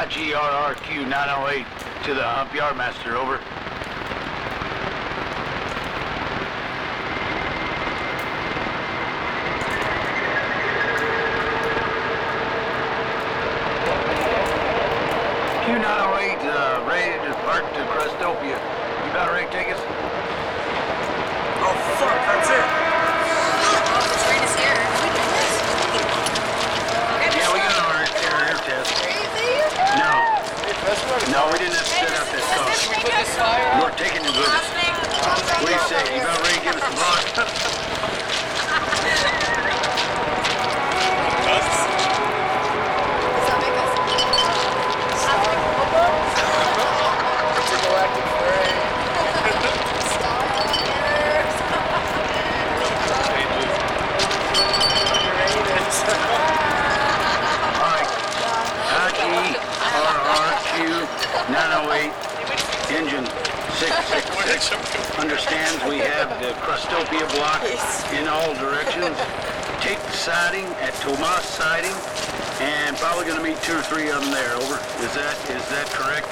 IGRRQ 908 to the Hump yard master, over. Q908, uh, ready to depart to Crustopia. You about ready to take us? We didn't have to set out this car. You're taking it with us. What do you say? You about ready to give us a block? 666. Understands we have the Crustopia block in all directions. Take the siding at Tomas Siding, and probably going to meet two or three of them there. Over. Is that is that correct?